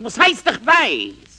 Was heißt doch weiß?